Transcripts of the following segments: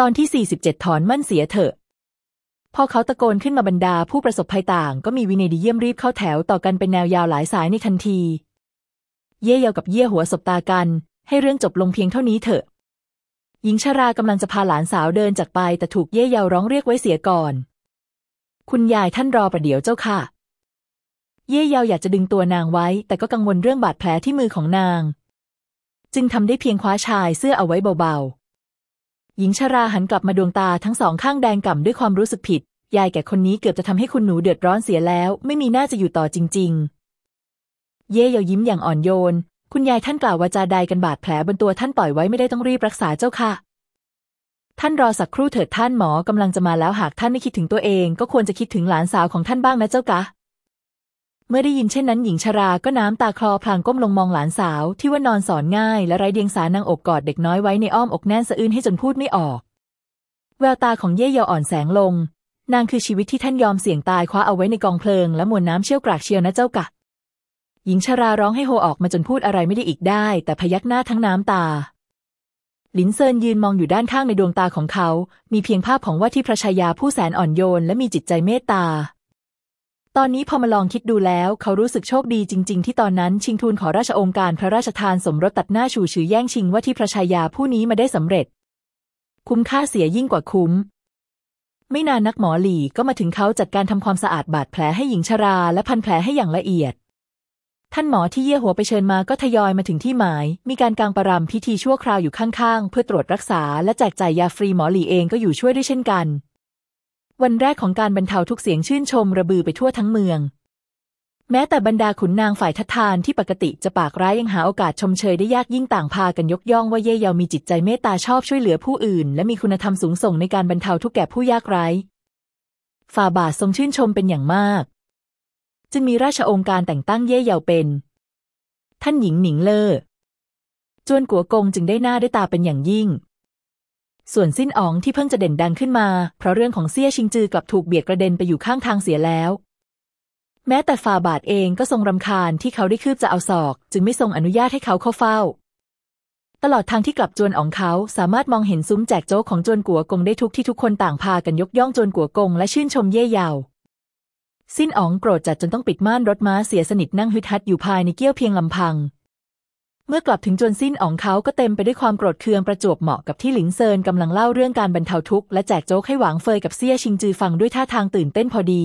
ตอนที่ 47 ถอนมั่นเสียเถอะ พอเขาตะโกนขึ้นมาบรรดาผู้ประสบภัยต่าง ก็มีวินัยดีเยี่ยมรีบเข้าแถวต่อกันเป็นแนวยาวหลายสายในทันที เย่เยากับเย่หัวสบตากัน ให้เรื่องจบลงเพียงเท่านี้เถอะ หญิงชรากำลังจะพาหลานสาวเดินจากไปแต่ถูกเย่เยาร้องเรียกไว้เสียก่อน คุณยายท่านรอประเดี๋ยวเจ้าค่ะ เย่เยาอยากจะดึงตัวนางไว้ แต่ก็กังวลเรื่องบาดแผลที่มือของนาง จึงทำได้เพียงคว้าชายเสื้อเอาไว้เบาๆ หญิงชราหันกลับมาดวงตาทั้งสองข้างแดงก่ำด้วยความรู้สึกผิด ยายแก่คนนี้เกือบจะทำให้คุณหนูเดือดร้อนเสียแล้ว ไม่มีหน้าจะอยู่ต่อจริง ๆ เย่เยายิ้มอย่างอ่อนโยน คุณยายท่านกล่าววาจาใดกันบาดแผลบนตัวท่านปล่อยไว้ไม่ได้ต้องรีบรักษาเจ้าค่ะ ท่านรอสักครู่เถิดท่านหมอกำลังจะมาแล้วหากท่านไม่คิดถึงตัวเอง ก็ควรจะคิดถึงหลานสาวของท่านบ้างนะเจ้ากะ เมื่อได้ยินเช่นนั้นหญิงชราก็น้ำตาคลอพลางก้มลงมองหลานสาว ที่ว่านอนสอนง่ายและไร้เดียงสานางอกกอดเด็กน้อยไว้ในอ้อมอกแน่นสะอื้นให้จนพูดไม่ออก แววตาของเย่เยาอ่อนแสงลง นางคือชีวิตที่ท่านยอมเสี่ยงตายคว้าเอาไว้ในกองเพลิง และมวลน้ำเชี่ยวกรากเชียวนะเจ้ากะ หญิงชราร้องให้โฮออกมาจนพูดอะไรไม่ได้อีกได้ แต่พยักหน้าทั้งน้ำตาลินเซินยืนมองอยู่ด้านข้างในดวงตาของเขา มีเพียงภาพของว่าที่พระชายาผู้แสนอ่อนโยนและมีจิตใจเมตตา ตอนนี้พอมาลองคิดดูแล้วเขารู้สึกโชคดีจริง ๆ ที่ตอนนั้นชิงทูลขอราชองค์การพระราชทานสมรสตัดหน้าฉู่ฉือแย่งชิงว่าที่พระชายาผู้นี้มาได้สำเร็จ คุ้มค่าเสียยิ่งกว่าคุ้ม ไม่นานนักหมอหลี่ก็มาถึงเขาจัดการทำความสะอาดบาดแผลให้หญิงชราและพันแผลให้อย่างละเอียด ท่านหมอที่เยี่ยหัวไปเชิญมาก็ทยอยมาถึงที่หมาย มีการกางประรำพิธีชั่วคราวอยู่ข้างๆ เพื่อตรวจรักษาและแจกจ่ายยาฟรีหมอหลี่เองก็อยู่ช่วยด้วยเช่นกัน วันแรกของการบรรเทาทุกเสียงชื่นชมระบือไปทั่วทั้งเมือง แม้แต่บรรดาขุนนางฝ่ายทัดทานที่ปกติจะปากร้ายยังหาโอกาสชมเชยได้ยากยิ่งต่างพากันยกย่องว่าเย่เยามีจิตใจเมตตาชอบช่วยเหลือผู้อื่น และมีคุณธรรมสูงส่งในการบรรเทาทุกแก่ผู้ยากไร้ฝ่าบาททรงชื่นชมเป็นอย่างมาก จึงมีราชองค์การแต่งตั้งเย่เยาเป็น ท่านหญิงหนิงเล่อจวนกัวกงจึงได้หน้าได้ตาเป็นอย่างยิ่ง ส่วนสิ้นอ๋องที่เพิ่งจะเด่นดังขึ้นมา เพราะเรื่องของเซี่ยชิงจือกลับถูกเบียดกระเด็นไปอยู่ข้างทางเสียแล้ว แม้แต่ฝ่าบาทเองก็ทรงรำคาญที่เขาได้คืบจะเอาศอก จึงไม่ทรงอนุญาตให้เขาเข้าเฝ้า ตลอดทางที่กลับจวนอ๋องเขาสามารถมองเห็นซุ้มแจกโจ๊กของจวนกัวกงได้ทุกที่ทุกคนต่างพากันยกย่องจวนกัวกงและชื่นชมเย่เยาสิ้นอ๋องโกรธจัดจนต้องปิดม่านรถม้าเสียสนิทนั่งฮึดฮัดอยู่ภายในเกี้ยวเพียงลำพัง เมื่อกลับถึงจวนสิ้นอ๋องเขาก็เต็มไปด้วยความโกรธเคืองประจวบเหมาะกับที่หลิงเซินกำลังเล่าเรื่องการบรรเทาทุกข์และแจกโจ๊กให้หวางเฟยกับเซี่ยชิงจือฟังด้วยท่าทางตื่นเต้นพอดี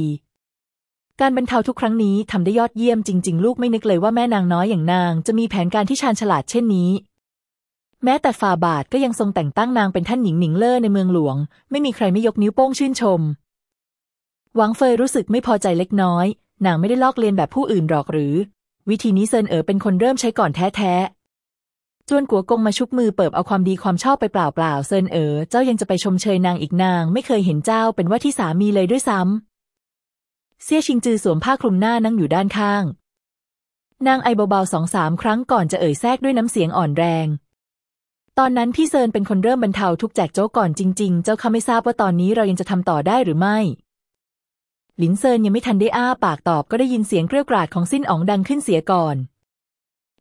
การบรรเทาทุกครั้งนี้ทำได้ยอดเยี่ยมจริง ๆ ลูกไม่นึกเลยว่าแม่นางน้อยอย่างนาง จะมีแผนการที่ชาญฉลาดเช่นนี้ แม้แต่ฟาบาทก็ยังทรงแต่งตั้งนางเป็นท่านหญิงหนิงเล่อในเมืองหลวง ไม่มีใครไม่ยกนิ้วโป้งชื่นชมหวังเฟยรู้สึกไม่พอใจเล็กน้อย นางไม่ได้ลอกเลียนแบบผู้อื่นหรอกหรือ วิธีนี้เซินเอ๋อเป็นคนเริ่มใช้ก่อนแท้ๆ จวนกัวกงมาชุบมือเปิบเอาความดีความชอบไปเปล่าๆ เซินเอ๋อเจ้ายังจะไปชมเชยนางอีกนาง ไม่เคยเห็นเจ้าเป็นว่าที่สามีเลยด้วยซ้ำเซี่ยชิงจือสวมผ้าคลุมหน้านั่งอยู่ด้านข้าง นางไอเบาๆสองสามครั้งก่อนจะเอ่ยแทรกด้วยน้ำเสียงอ่อนแรง ตอนนั้นพี่เซินเป็นคนเริ่มบรรเทาทุกแจกโจ๊กก่อนจริง ๆ เจ้าข้าไม่ทราบว่าตอนนี้เรายังจะทำต่อได้หรือไม่ ลินเซินยังไม่ทันได้อ้าปากตอบก็ได้ยินเสียงเกรี้ยวกราดของสิ้นอ๋องดังขึ้นเสียก่อน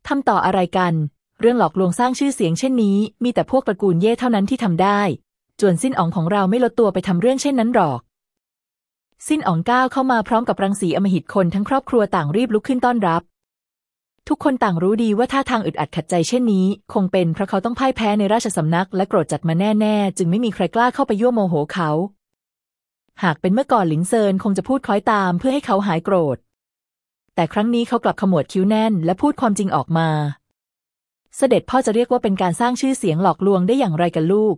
ทำต่ออะไรกัน เรื่องหลอกลวงสร้างชื่อเสียงเช่นนี้ มีแต่พวกตระกูลเย่เท่านั้นที่ทำได้ จวนสิ้นอ๋องของเราไม่ลดตัวไปทำเรื่องเช่นนั้นหรอก สิ้นอ๋องก้าวเข้ามาพร้อมกับรังสีอมหิตคนทั้งครอบครัวต่างรีบลุกขึ้นต้อนรับ ทุกคนต่างรู้ดีว่าท่าทางอึดอัดขัดใจเช่นนี้ คงเป็นเพราะเขาต้องพ่ายแพ้ในราชสำนักและโกรธจัดมาแน่ๆ จึงไม่มีใครกล้าเข้าไปยั่วโมโหเขา หากเป็นเมื่อก่อนหลินเซินคงจะพูดคล้อยตามเพื่อให้เขาหายโกรธ แต่ครั้งนี้เขากลับขมวดคิ้วแน่นและพูดความจริงออกมา เสด็จพ่อจะเรียกว่าเป็นการสร้างชื่อเสียงหลอกลวงได้อย่างไรกันลูก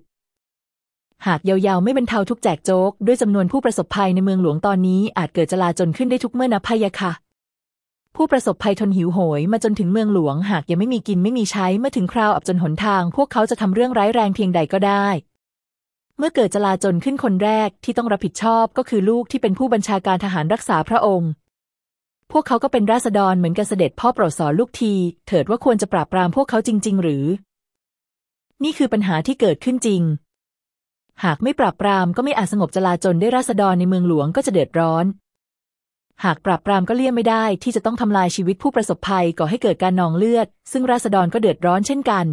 หากยาวๆไม่บรรเทาทุกแจกโจ๊กด้วยจำนวนผู้ประสบภัยในเมืองหลวงตอนนี้อาจเกิดจลาจนขึ้นได้ทุกเมื่อนับพยาค่ะ ผู้ประสบภัยทนหิวโหยมาจนถึงเมืองหลวง หากยังไม่มีกินไม่มีใช้เมื่อถึงคราวอับจนหนทาง พวกเขาจะทำเรื่องร้ายแรงเพียงใดก็ได้ มื่อเกิดจลาจลขึ้นคนแรกที่ต้องรับผิดชอบก็คือลูกที่เป็นผู้บัญชาการทหารรักษาพระองค์ พวกเขาก็เป็นราษฎรเหมือนกันเสด็จพ่อโปรดสอนลูกที เถิดว่าควรจะปราบปรามพวกเขาจริง ๆ หรือ นี่คือปัญหาที่เกิดขึ้นจริง หากไม่ปราบปรามก็ไม่อาจสงบจลาจลได้ราษฎรในเมืองหลวงก็จะเดือดร้อน หากปราบปรามก็เลี่ยงไม่ได้ที่จะต้องทำลายชีวิตผู้ประสบภัยก่อให้เกิดการนองเลือด ซึ่งราษฎรก็เดือดร้อนเช่นกัน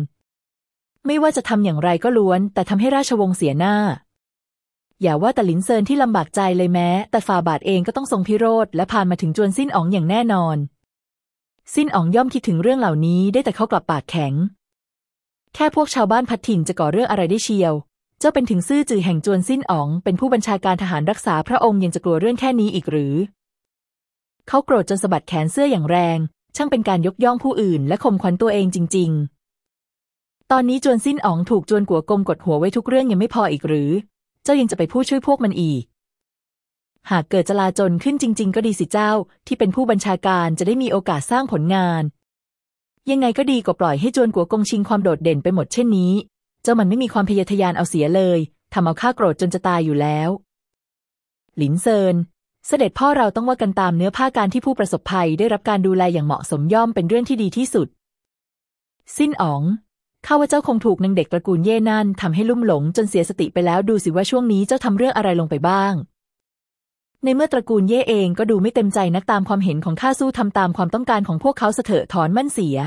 ไม่ว่าจะทำอย่างไรก็ล้วน แต่ทำให้ราชวงศ์เสียหน้า อย่าว่าแต่หลินเซินที่ลำบากใจเลยแม้ แต่ฝ่าบาทเองก็ต้องทรงพิโรธและผ่านมาถึงจวนสิ้นอ๋องอย่างแน่นอน สิ้นอ๋องย่อมคิดถึงเรื่องเหล่านี้ได้แต่เขากลับปากแข็ง แค่พวกชาวบ้านพัดถิ่นจะก่อเรื่องอะไรได้เชียว เจ้าเป็นถึงซื่อจือแห่งจวนสิ้นอ๋อง เป็นผู้บัญชาการทหารรักษาพระองค์ยังจะกลัวเรื่องแค่นี้อีกหรือ เขาโกรธจนสะบัดแขนเสื้ออย่างแรง ช่างเป็นการยกย่องผู้อื่น และข่มขวัญตัวเองจริง ๆ ตอนนี้จวนสิ้นอ๋องถูกจวนกัวกงกดหัวไว้ทุกเรื่องยังไม่พออีกหรือ เจ้ายังจะไปพูดช่วยพวกมันอีก หากเกิดจลาจลขึ้นจริง ๆ ก็ดีสิเจ้า ที่เป็นผู้บัญชาการจะได้มีโอกาสสร้างผลงาน ยังไงก็ดีกว่าปล่อยให้จวนกัวกงชิงความโดดเด่นไปหมดเช่นนี้ เจ้ามันไม่มีความพยทยานเอาเสียเลยทำเอาข้าโกรธจนจะตายอยู่แล้ว หลินเซิน เสด็จพ่อเราต้องว่ากันตามเนื้อผ้าการที่ผู้ประสบภัยได้รับการดูแลอย่างเหมาะสมย่อมเป็นเรื่องที่ดีที่สุด สิ้นอ๋อง ข้าว่าเจ้าคงถูกนางเด็กตระกูลเย่นั่นทำให้ลุ่มหลงจนเสียสติไปแล้วดูสิว่าช่วงนี้เจ้าทำเรื่องอะไรลงไปบ้าง ในเมื่อตระกูลเย่เองก็ดูไม่เต็มใจนักตามความเห็นของข้าสู้ทำตามความต้องการของพวกเขาเสถอะถอนมั่นเสีย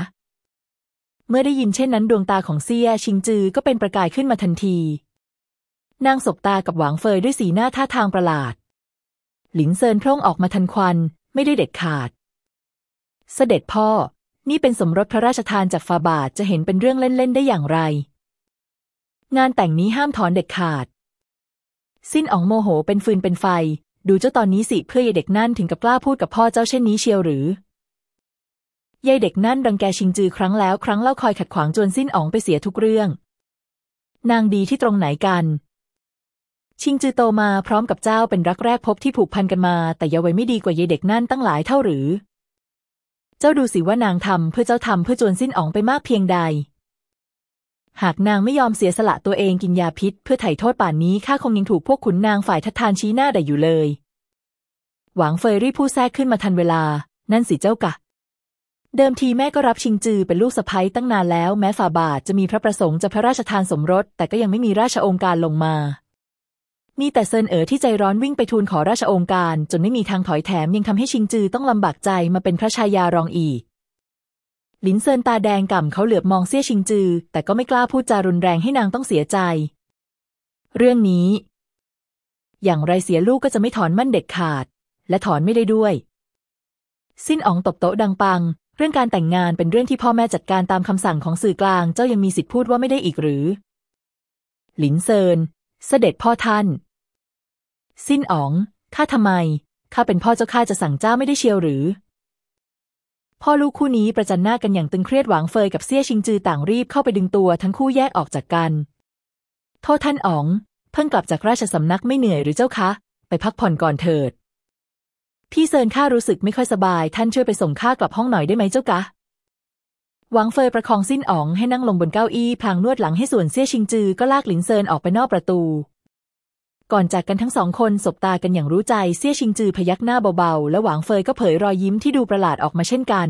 เมื่อได้ยินเช่นนั้นดวงตาของเซียชิงจือก็เป็นประกายขึ้นมาทันที นางสบตากับหวางเฟยด้วยสีหน้าท่าทางประหลาด หลินเซินพร่งออกมาทันควัน ไม่ได้เด็ดขาด เสด็จพ่อ นี่เป็นสมรสพระราชทานจากฟาบาทจะเห็นเป็นเรื่องเล่น ๆ ได้อย่างไร งานแต่งนี้ห้ามถอนเด็ดขาด สิ้นอ๋องโมโหเป็นฟืนเป็นไฟ ดูเจ้าตอนนี้สิเพื่อยายเด็กนั่นถึงกับกล้าพูดกับพ่อเจ้าเช่นนี้เชียวหรือยายเด็กนั่นรังแกชิงจือครั้งแล้วครั้งเล่าคอยขัดขวางจนสิ้นอ๋องไปเสียทุกเรื่อง นางดีที่ตรงไหนกัน ชิงจือโตมาพร้อมกับเจ้าเป็นรักแรกพบที่ผูกพันกันมา แต่ยาไว้ไม่ดีกว่ายายเด็กนั่นตั้งหลายเท่าหรือ จ้าดูสิว่านางทำเพื่อเจ้าทำเพื่อจวนสิ้นอ๋องไปมากเพียงใด หากนางไม่ยอมเสียสละตัวเองกินยาพิษ เพื่อไถ่โทษป่านนี้ข้าคงยังถูกพวกขุนนางฝ่ายทัดทานชี้หน้าได่อยู่เลย หวังเฟยรี่ผู้แทรกขึ้นมาทันเวลา นั่นสิเจ้ากะ เดิมทีแม่ก็รับชิงจือเป็นลูกสะใภ้ตั้งนานแล้ว แม้ฝ่าบาทจะมีพระประสงค์จะพระราชทานสมรส แต่ก็ยังไม่มีราชองค์การลงมา มีแต่เซินเอ๋อที่ใจร้อนวิ่งไปทูลขอราชองค์การ จนไม่มีทางถอยแถมยังทำให้ชิงจือต้องลำบากใจมาเป็นพระชายารองอีกหลินเซินตาแดงก่ำเขาเหลือบมองเซี่ยชิงจือ แต่ก็ไม่กล้าพูดจารุนแรงให้นางต้องเสียใจ เรื่องนี้ อย่างไรเสียลูกก็จะไม่ถอนมั่นเด็ดขาด และถอนไม่ได้ด้วย สิ้นอองตบโต๊ะดังปัง เรื่องการแต่งงานเป็นเรื่องที่พ่อแม่จัดการตามคำสั่งของสื่อกลาง เจ้ายังมีสิทธิพูดว่าไม่ได้อีกหรือ หลินเซิน เสด็จพ่อท่าน สิ้นอ๋อง ข้าทำไม ข้าเป็นพ่อเจ้าข้าจะสั่งเจ้าไม่ได้เชียวหรือ พ่อลูกคู่นี้ประจันหน้ากันอย่างตึงเครียดหวางเฟยกับเซี่ยชิงจือต่างรีบเข้าไปดึงตัวทั้งคู่แยกออกจากกัน โทษท่านอ๋อง เพิ่งกลับจากราชสำนักไม่เหนื่อยหรือเจ้าคะ ไปพักผ่อนก่อนเถิด พี่เซินข้ารู้สึกไม่ค่อยสบาย ท่านช่วยไปส่งข้ากลับห้องหน่อยได้ไหมเจ้ากะหวังเฟยประคองสิ้นอ๋องให้นั่งลงบนเก้าอี้พลางนวดหลังให้ส่วนเซี่ยชิงจือก็ลากหลินเซินออกไปนอกประตู ก่อนจากกันทั้งสองคนสบตากันอย่างรู้ใจเซี่ยชิงจือพยักหน้าเบาๆ และหวางเฟยก็เผยรอยยิ้มที่ดูประหลาดออกมาเช่นกัน